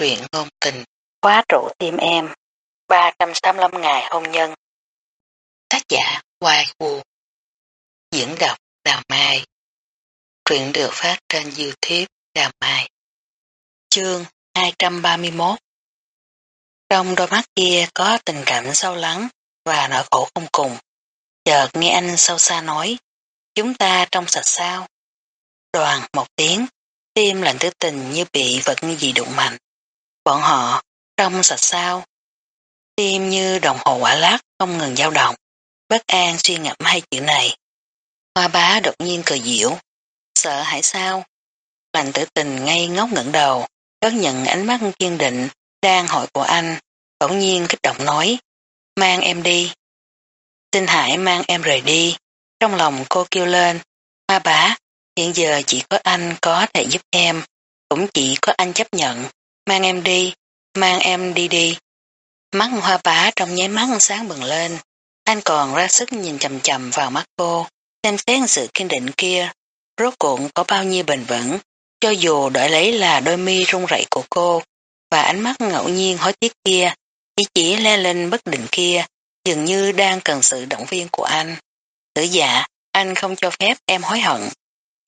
truyện ngôn tình, khóa trụ tim em, 385 ngày hôn nhân. Tác giả Hoài Vũ Diễn đọc Đào Mai Truyện được phát trên Youtube Đào Mai Chương 231 Trong đôi mắt kia có tình cảm sâu lắng và nỗi khổ không cùng. Chợt nghe anh sâu xa nói Chúng ta trong sạch sao? Đoàn một tiếng tim lạnh tứ tình như bị vật gì đụng mạnh. Bọn họ, trong sạch sao? Tim như đồng hồ quả lát không ngừng dao động. Bất an suy ngẫm hai chữ này. Hoa bá đột nhiên cười diễu. Sợ hãi sao? lành tử tình ngay ngốc ngẩng đầu, đón nhận ánh mắt kiên định đang hỏi của anh, bỗng nhiên kích động nói, mang em đi. Xin hãy mang em rời đi. Trong lòng cô kêu lên, hoa bá, Hiện giờ chỉ có anh có thể giúp em, cũng chỉ có anh chấp nhận. Mang em đi, mang em đi đi. Mắt hoa bá trong nháy mắt sáng bừng lên. Anh còn ra sức nhìn chầm chầm vào mắt cô, xem xét sự kiên định kia. Rốt cuộn có bao nhiêu bền vững, cho dù đợi lấy là đôi mi run rẩy của cô, và ánh mắt ngẫu nhiên hối tiếc kia, chỉ chỉ le lên bất định kia, dường như đang cần sự động viên của anh. Tử dạ, anh không cho phép em hối hận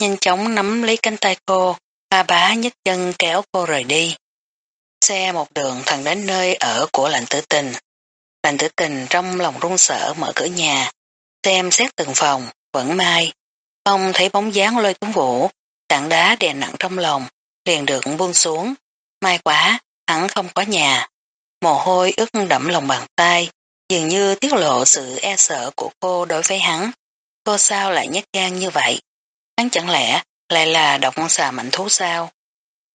nhanh chóng nắm lấy cánh tay cô, hoa bá nhấc chân kéo cô rời đi. Xe một đường thẳng đến nơi ở của lạnh tử tình. Lạnh tử tình trong lòng run sợ mở cửa nhà, xem xét từng phòng, vẫn mai. ông thấy bóng dáng lôi tuấn vũ, tảng đá đè nặng trong lòng, liền được buông xuống. May quá, hắn không có nhà. Mồ hôi ướt đẫm lòng bàn tay, dường như tiết lộ sự e sợ của cô đối với hắn. Cô sao lại nhát gan như vậy? Hắn chẳng lẽ lại là độc xà mạnh thú sao?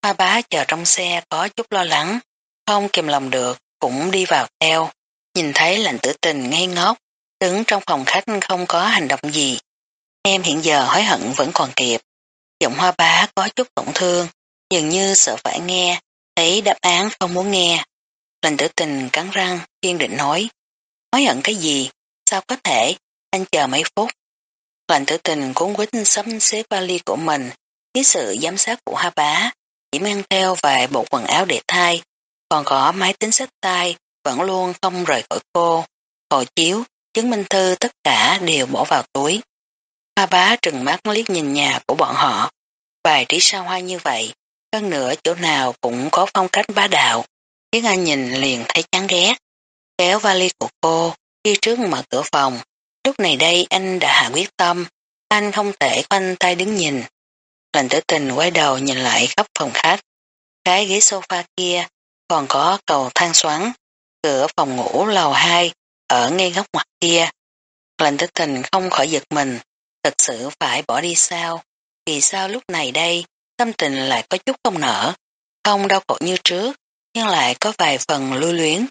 Hoa bá chờ trong xe có chút lo lắng, không kìm lòng được, cũng đi vào theo. Nhìn thấy lành tử tình ngây ngốc, đứng trong phòng khách không có hành động gì. Em hiện giờ hối hận vẫn còn kịp. Giọng hoa bá có chút tổn thương, dường như sợ phải nghe, thấy đáp án không muốn nghe. lành tử tình cắn răng, kiên định nói. Hối hận cái gì? Sao có thể? Anh chờ mấy phút, Lành tử tình cuốn quýt sắm xếp vali của mình, với sự giám sát của Hoa Bá, chỉ mang theo vài bộ quần áo để thay, còn có máy tính sách tay vẫn luôn không rời khỏi cô. Hộ chiếu, chứng minh thư tất cả đều bỏ vào túi. Hoa bá trừng mắt liếc nhìn nhà của bọn họ. Vài trí sao hoa như vậy, hơn nữa chỗ nào cũng có phong cách bá đạo, khiến anh nhìn liền thấy chán ghét. Kéo vali của cô, đi trước mở cửa phòng, Lúc này đây anh đã hạ quyết tâm, anh không thể khoanh tay đứng nhìn. Lành tử tình quay đầu nhìn lại khắp phòng khách. Cái ghế sofa kia còn có cầu thang xoắn, cửa phòng ngủ lầu 2 ở ngay góc ngoặt kia. Lành tử tình không khỏi giật mình, thật sự phải bỏ đi sao? Vì sao lúc này đây, tâm tình lại có chút không nở, không đau khổ như trước, nhưng lại có vài phần lưu luyến.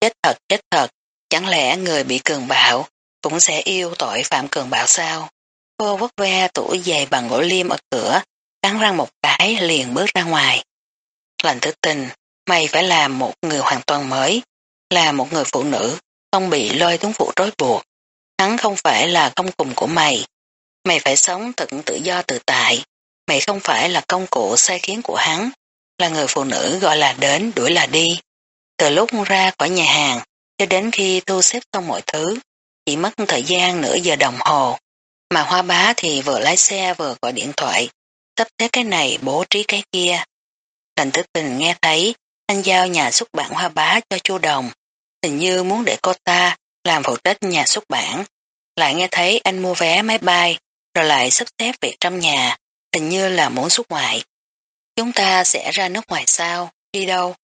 Chết thật, chết thật, chẳng lẽ người bị cường bạo cũng sẽ yêu tội phạm cường bạo sao. Cô vất ve tủ giày bằng gỗ liêm ở cửa, cắn răng một cái liền bước ra ngoài. Lành tử tình, mày phải là một người hoàn toàn mới, là một người phụ nữ, không bị lôi tuấn phụ rối buộc. Hắn không phải là công cùng của mày. Mày phải sống thật tự do tự tại. Mày không phải là công cụ sai khiến của hắn, là người phụ nữ gọi là đến đuổi là đi. Từ lúc ra khỏi nhà hàng, cho đến khi thu xếp xong mọi thứ, chỉ mất thời gian nửa giờ đồng hồ, mà hoa bá thì vừa lái xe vừa gọi điện thoại, sắp xếp cái này bố trí cái kia. Thành tử tình nghe thấy anh giao nhà xuất bản hoa bá cho chu đồng, hình như muốn để cô ta làm phụ trách nhà xuất bản. Lại nghe thấy anh mua vé máy bay, rồi lại sắp xếp việc trong nhà, hình như là muốn xuất ngoại. Chúng ta sẽ ra nước ngoài sao? Đi đâu?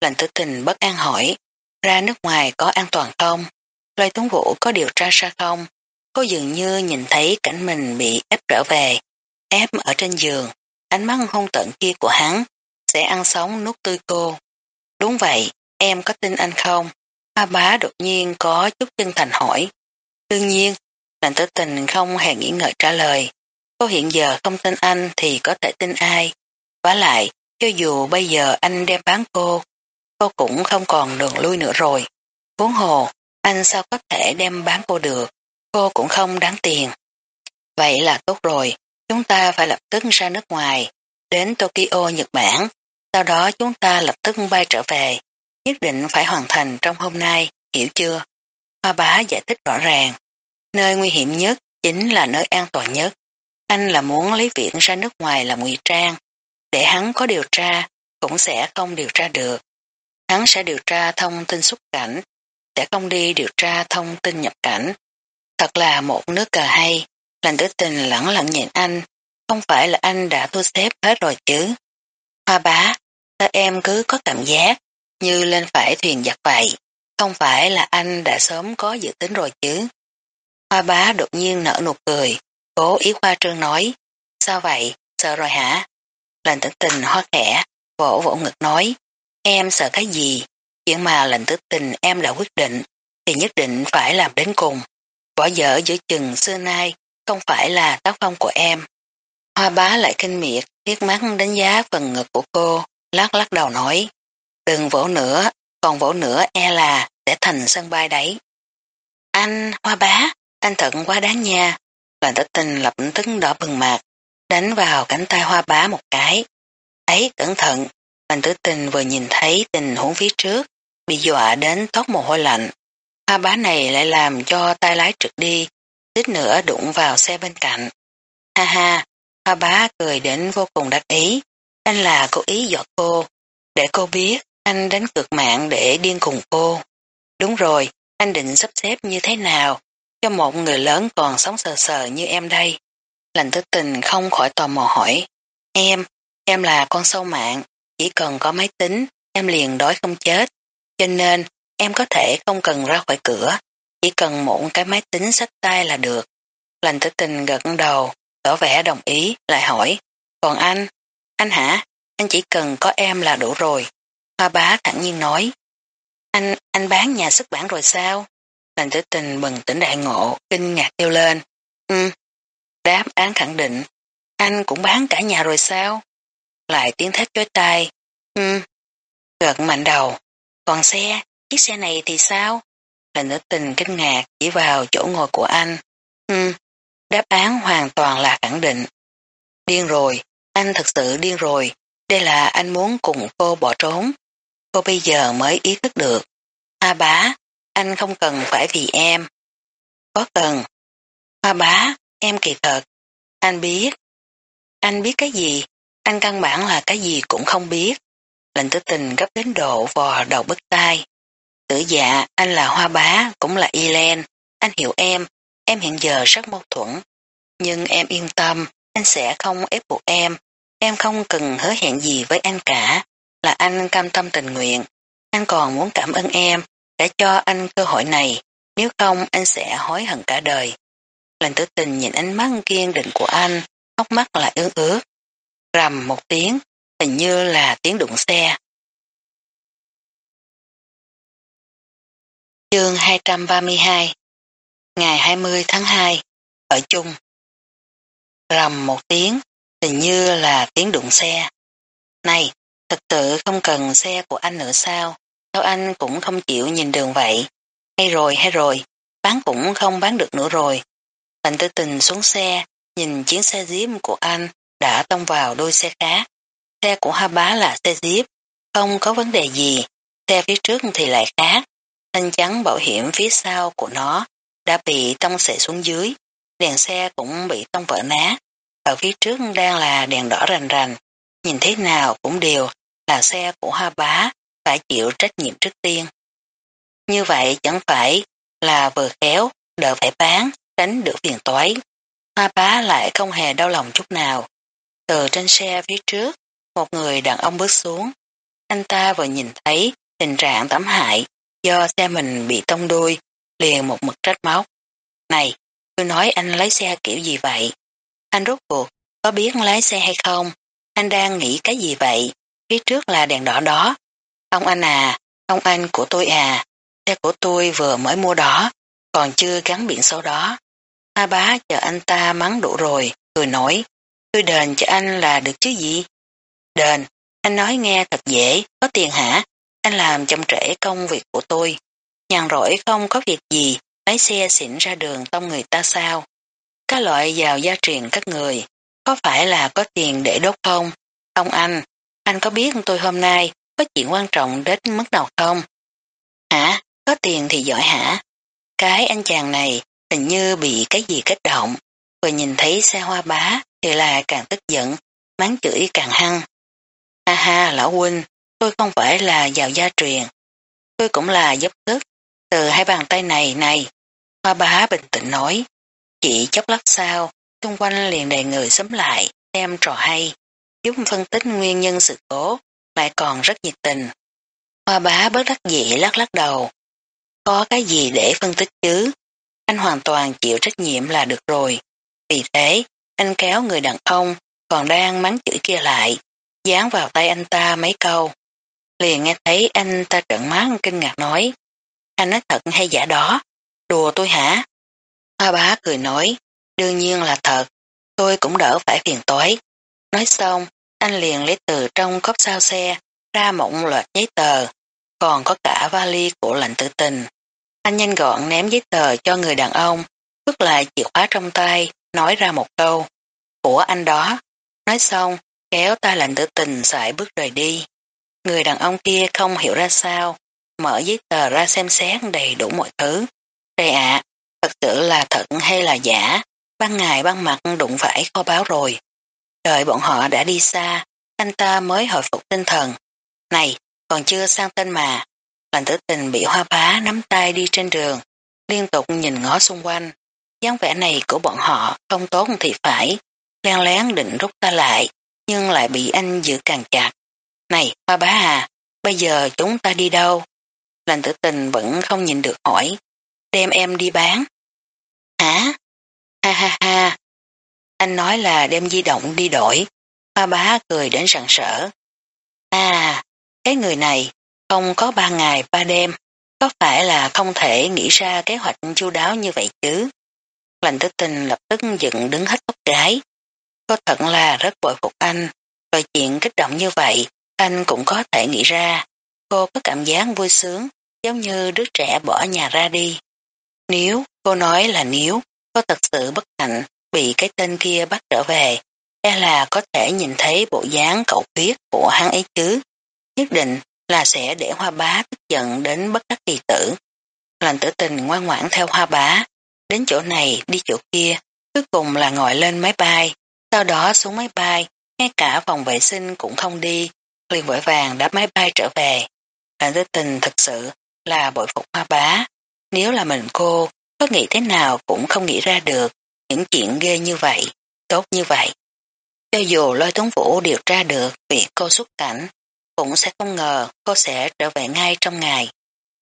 Lành tử tình bất an hỏi, ra nước ngoài có an toàn không? Lôi Tuấn Vũ có điều tra ra không? Cô dường như nhìn thấy cảnh mình bị ép trở về, ép ở trên giường, ánh mắt hung tận kia của hắn, sẽ ăn sống nuốt tươi cô. Đúng vậy, em có tin anh không? Hoa bá đột nhiên có chút chân thành hỏi. Đương nhiên, lành tử tình không hề nghĩ ngợi trả lời. Cô hiện giờ không tin anh thì có thể tin ai. Và lại, cho dù bây giờ anh đem bán cô, cô cũng không còn đường lui nữa rồi. Vốn hồ, anh sao có thể đem bán cô được, cô cũng không đáng tiền. Vậy là tốt rồi, chúng ta phải lập tức ra nước ngoài, đến Tokyo, Nhật Bản. sau đó chúng ta lập tức bay trở về, nhất định phải hoàn thành trong hôm nay, hiểu chưa? Hoa bá giải thích rõ ràng, nơi nguy hiểm nhất chính là nơi an toàn nhất. Anh là muốn lấy viện ra nước ngoài làm ngụy trang, để hắn có điều tra, cũng sẽ không điều tra được. Hắn sẽ điều tra thông tin xuất cảnh, sẽ không đi điều tra thông tin nhập cảnh. Thật là một nước cờ hay, lành tử tình lẳng lặng nhìn anh, không phải là anh đã thu xếp hết rồi chứ. Hoa bá, sao em cứ có cảm giác như lên phải thuyền giặc vậy, không phải là anh đã sớm có dự tính rồi chứ. Hoa bá đột nhiên nở nụ cười, cố ý hoa trương nói, sao vậy, sợ rồi hả? Lành tử tình hoa khẽ, vỗ vỗ ngực nói, em sợ cái gì, chuyện mà lệnh tử tình em đã quyết định, thì nhất định phải làm đến cùng. Bỏ dở giữa chừng xưa nay, không phải là tác phong của em. Hoa bá lại kinh miệt, liếc mắt đánh giá phần ngực của cô, lắc lắc đầu nói, đừng vỗ nữa, còn vỗ nữa e là sẽ thành sân bay đấy. Anh, hoa bá, anh thận quá đáng nha. Lệnh tử tình lập tức đỏ bừng mặt, đánh vào cánh tay hoa bá một cái. Ấy, cẩn thận, lệnh tử tình vừa nhìn thấy tình huống phía trước, bị dọa đến tóc mồ hôi lạnh. Hoa bá này lại làm cho tay lái trượt đi, tích nữa đụng vào xe bên cạnh. Ha ha, hoa bá cười đến vô cùng đắc ý, anh là cố ý dọa cô, để cô biết anh đánh cược mạng để điên cùng cô. Đúng rồi, anh định sắp xếp như thế nào cho một người lớn còn sống sờ sờ như em đây. Lành thức tình không khỏi tò mò hỏi. Em, em là con sâu mạng, chỉ cần có máy tính, em liền đói không chết. Cho nên, em có thể không cần ra khỏi cửa, chỉ cần một cái máy tính sách tay là được. Lành tử tình gật đầu, tỏ vẻ đồng ý, lại hỏi. Còn anh? Anh hả? Anh chỉ cần có em là đủ rồi. Hoa bá thẳng nhiên nói. Anh, anh bán nhà xuất bản rồi sao? Lành tử tình bừng tỉnh đại ngộ, kinh ngạc kêu lên. Ừ. Đáp án khẳng định. Anh cũng bán cả nhà rồi sao? Lại tiếng thét chối tai. Ừ. Gật mạnh đầu. Còn xe, chiếc xe này thì sao? lệnh tử tình kinh ngạc chỉ vào chỗ ngồi của anh. Ừ. Đáp án hoàn toàn là khẳng định. Điên rồi, anh thật sự điên rồi. Đây là anh muốn cùng cô bỏ trốn. Cô bây giờ mới ý thức được. A bá, anh không cần phải vì em. Có cần. Hoa bá, em kỳ thật. Anh biết. Anh biết cái gì? Anh căn bản là cái gì cũng không biết. Lệnh tử tình gấp đến độ vò đầu bứt tai. Tử dạ, anh là hoa bá, cũng là y. Anh hiểu em, em hiện giờ rất mâu thuẫn. Nhưng em yên tâm, anh sẽ không ép buộc em. Em không cần hứa hẹn gì với anh cả. Là anh cam tâm tình nguyện. Anh còn muốn cảm ơn em đã cho anh cơ hội này, nếu không anh sẽ hối hận cả đời. Lành tử tình nhìn ánh mắt kiên định của anh, hốc mắt lại ướt ướt. Rầm một tiếng, hình như là tiếng đụng xe. Chương 232 Ngày 20 tháng 2 Ở chung Rầm một tiếng, hình như là tiếng đụng xe. Này, thật sự không cần xe của anh nữa sao? Sao anh cũng không chịu nhìn đường vậy? Hay rồi, hay rồi, bán cũng không bán được nữa rồi. Bành tư tình xuống xe, nhìn chiếc xe Jeep của anh đã tông vào đôi xe khác. Xe của ha Bá là xe Jeep, không có vấn đề gì. Xe phía trước thì lại khác. Thanh chắn bảo hiểm phía sau của nó đã bị tông xệ xuống dưới. Đèn xe cũng bị tông vỡ nát. Ở phía trước đang là đèn đỏ rành rành. Nhìn thế nào cũng đều là xe của Hoa Bá phải chịu trách nhiệm trước tiên. Như vậy chẳng phải là vừa khéo, đỡ phải bán, tránh được phiền toái. Hoa bá lại không hề đau lòng chút nào. Từ trên xe phía trước, một người đàn ông bước xuống. Anh ta vừa nhìn thấy tình trạng tấm hại do xe mình bị tông đuôi, liền một mực trách móc. Này, tôi nói anh lái xe kiểu gì vậy? Anh rốt cuộc, có biết lái xe hay không? Anh đang nghĩ cái gì vậy? Phía trước là đèn đỏ đó, Ông anh à, ông anh của tôi à, xe của tôi vừa mới mua đó, còn chưa gắn biển số đó. A bá chờ anh ta mắng đủ rồi, cười nói, tôi đền cho anh là được chứ gì? Đền, anh nói nghe thật dễ, có tiền hả? Anh làm chậm trễ công việc của tôi. Nhàn rỗi không có việc gì, lái xe xỉn ra đường tông người ta sao? Các loại vào gia truyền các người, có phải là có tiền để đốt không? Ông anh, anh có biết tôi hôm nay có chuyện quan trọng đến mức nào không? Hả? Có tiền thì giỏi hả? Cái anh chàng này hình như bị cái gì kích động, vừa nhìn thấy xe hoa bá thì là càng tức giận, mắng chửi càng hăng. Ha ha lão huynh, tôi không phải là giàu gia truyền, tôi cũng là giúp sức, từ hai bàn tay này này. Hoa bá bình tĩnh nói, chỉ chốc lát sau, xung quanh liền đầy người xúm lại, xem trò hay, giúp phân tích nguyên nhân sự cố, lại còn rất nhiệt tình. Hoa bá bớt đắc dĩ lắc lắc đầu. Có cái gì để phân tích chứ? Anh hoàn toàn chịu trách nhiệm là được rồi. Vì thế, anh kéo người đàn ông còn đang mắng chửi kia lại, dán vào tay anh ta mấy câu. Liền nghe thấy anh ta trợn mắt kinh ngạc nói, anh nói thật hay giả đó, đùa tôi hả? Hoa bá cười nói, đương nhiên là thật, tôi cũng đỡ phải phiền toái Nói xong, anh liền lấy từ trong cốp sao xe ra một loạt giấy tờ, còn có cả vali của lệnh tự tình. Anh nhanh gọn ném giấy tờ cho người đàn ông, bước lại chìa khóa trong tay, nói ra một câu. Của anh đó. Nói xong, kéo tay lệnh tự tình sải bước rời đi. Người đàn ông kia không hiểu ra sao, mở giấy tờ ra xem xét đầy đủ mọi thứ. Đây ạ, thật sự là thật hay là giả, ban ngày ban mặt đụng phải kho báo rồi. Đợi bọn họ đã đi xa, anh ta mới hồi phục tinh thần. Này, còn chưa sang tên mà. Lành tử tình bị hoa bá nắm tay đi trên đường, liên tục nhìn ngó xung quanh. dáng vẻ này của bọn họ không tốt thì phải, len lén định rút ta lại, nhưng lại bị anh giữ càng chặt. Này, hoa bá à, bây giờ chúng ta đi đâu? Lành tử tình vẫn không nhìn được hỏi, đem em đi bán. Hả? Ha ha ha, anh nói là đem di động đi đổi. Hoa bá cười đến sẵn sở. À, cái người này không có ba ngày ba đêm, có phải là không thể nghĩ ra kế hoạch chu đáo như vậy chứ? Lành tử tình lập tức dựng đứng hết tóc gái. Có thật là rất bội phục anh, rồi chuyện kích động như vậy, anh cũng có thể nghĩ ra. Cô có cảm giác vui sướng, giống như đứa trẻ bỏ nhà ra đi. Nếu, cô nói là nếu, có thật sự bất hạnh, bị cái tên kia bắt trở về, e là có thể nhìn thấy bộ dáng cậu viết của hắn ấy chứ. Nhất định là sẽ để hoa bá tức giận đến bất đắc kỳ tử. Lành tử tình ngoan ngoãn theo hoa bá, đến chỗ này đi chỗ kia, cuối cùng là ngồi lên máy bay, sau đó xuống máy bay, ngay cả phòng vệ sinh cũng không đi, liền vội vàng đáp máy bay trở về. Lành tử tình thật sự là bội phục hoa bá, nếu là mình cô, có nghĩ thế nào cũng không nghĩ ra được, những chuyện ghê như vậy, tốt như vậy. Cho dù lôi tuấn vũ điều tra được việc cô xuất cảnh, cũng sẽ không ngờ cô sẽ trở về ngay trong ngày.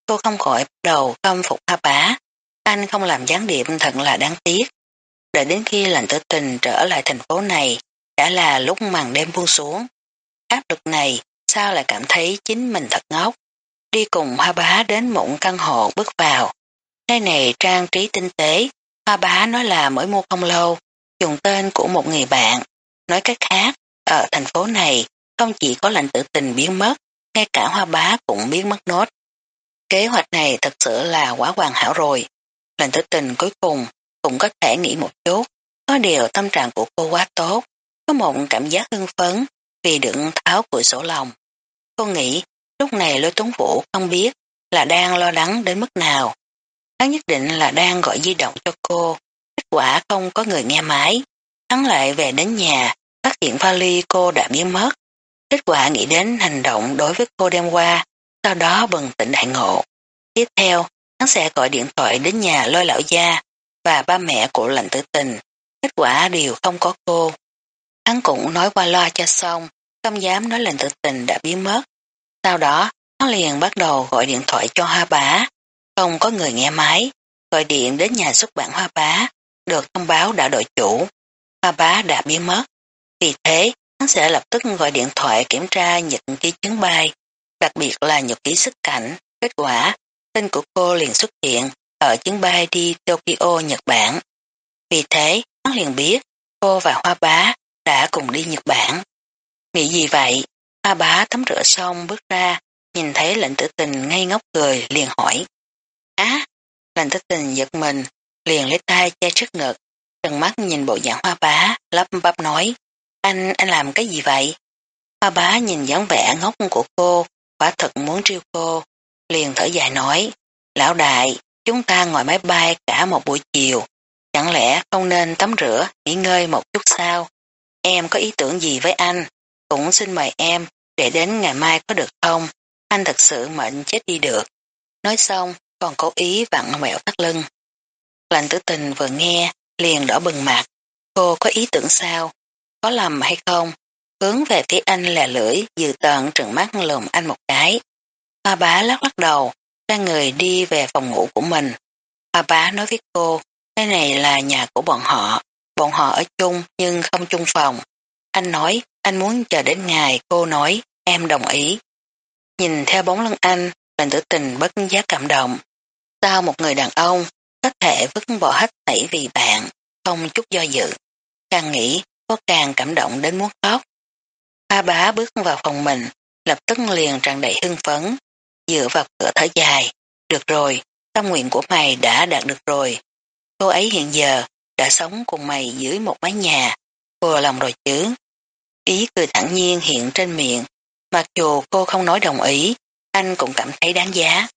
Cô không khỏi bắt đầu khâm phục hoa bá. Anh không làm gián điệp thật là đáng tiếc. Đợi đến khi lành tử tình trở lại thành phố này, đã là lúc màn đêm buông xuống. Áp lực này, sao lại cảm thấy chính mình thật ngốc. Đi cùng hoa bá đến một căn hộ bước vào. Nơi này trang trí tinh tế, Hoa bá nói là mới mua không lâu, dùng tên của một người bạn. Nói cách khác, ở thành phố này không chỉ có lệnh tử tình biến mất, ngay cả hoa bá cũng biến mất nốt. Kế hoạch này thật sự là quá hoàn hảo rồi. Lệnh tử tình cuối cùng cũng có thể nghĩ một chút, có điều tâm trạng của cô quá tốt, có một cảm giác hưng phấn vì đựng tháo của sổ lòng. Cô nghĩ lúc này lôi tuấn vũ không biết là đang lo lắng đến mức nào. Hắn nhất định là đang gọi di động cho cô, kết quả không có người nghe máy. Hắn lại về đến nhà, phát hiện vali cô đã biến mất. Kết quả nghĩ đến hành động đối với cô đêm qua, sau đó bừng tỉnh đại ngộ. Tiếp theo, hắn sẽ gọi điện thoại đến nhà lôi lão gia và ba mẹ của lệnh tử tình. Kết quả đều không có cô. Hắn cũng nói qua loa cho xong, không dám nói lệnh tự tình đã biến mất. Sau đó, hắn liền bắt đầu gọi điện thoại cho hoa bá, không có người nghe máy, gọi điện đến nhà xuất bản Hoa Bá, được thông báo đã đổi chủ. Hoa Bá đã biến mất. Vì thế, hắn sẽ lập tức gọi điện thoại kiểm tra nhật ký chuyến bay, đặc biệt là nhật ký xuất cảnh. Kết quả, tên của cô liền xuất hiện ở chuyến bay đi Tokyo, Nhật Bản. Vì thế, hắn liền biết cô và Hoa Bá đã cùng đi Nhật Bản. Nghĩ gì vậy? Hoa Bá tắm rửa xong bước ra, nhìn thấy lệnh tử tình ngay ngốc cười liền hỏi. Á, lệnh Tử tình giật mình, liền lấy tay che trước ngực, trần mắt nhìn bộ dạng hoa bá, lắp bắp nói, anh, anh làm cái gì vậy? Hoa bá nhìn dáng vẻ ngốc của cô, quả thật muốn triêu cô, liền thở dài nói, lão đại, chúng ta ngồi máy bay cả một buổi chiều, chẳng lẽ không nên tắm rửa, nghỉ ngơi một chút sao? Em có ý tưởng gì với anh? Cũng xin mời em, để đến ngày mai có được không? Anh thật sự mệnh chết đi được. Nói xong, còn cố ý vặn mẹo thắt lưng. Lành tử tình vừa nghe, liền đỏ bừng mặt. Cô có ý tưởng sao? Có lầm hay không? Hướng về phía anh là lưỡi, dự tận trừng mắt lùm anh một cái. Hoa bá lắc lắc đầu, ra người đi về phòng ngủ của mình. Hoa bá nói với cô, cái này là nhà của bọn họ, bọn họ ở chung nhưng không chung phòng. Anh nói, anh muốn chờ đến ngày, cô nói, em đồng ý. Nhìn theo bóng lưng anh, lành tử tình bất giác cảm động. Sao một người đàn ông có thể vứt bỏ hết thảy vì bạn, không chút do dự. Càng nghĩ, có càng cảm động đến muốn khóc. A bá bước vào phòng mình, lập tức liền tràn đầy hưng phấn, dựa vào cửa thở dài. Được rồi, tâm nguyện của mày đã đạt được rồi. Cô ấy hiện giờ đã sống cùng mày dưới một mái nhà, vừa lòng rồi chứ. Ý cười thẳng nhiên hiện trên miệng, mặc dù cô không nói đồng ý, anh cũng cảm thấy đáng giá.